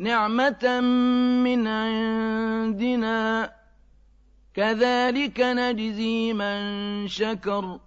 نِعْمَةً مِّنْ عِندِنَا ۚ. كَذَٰلِكَ نَجْزِي مَن شَكَرَ.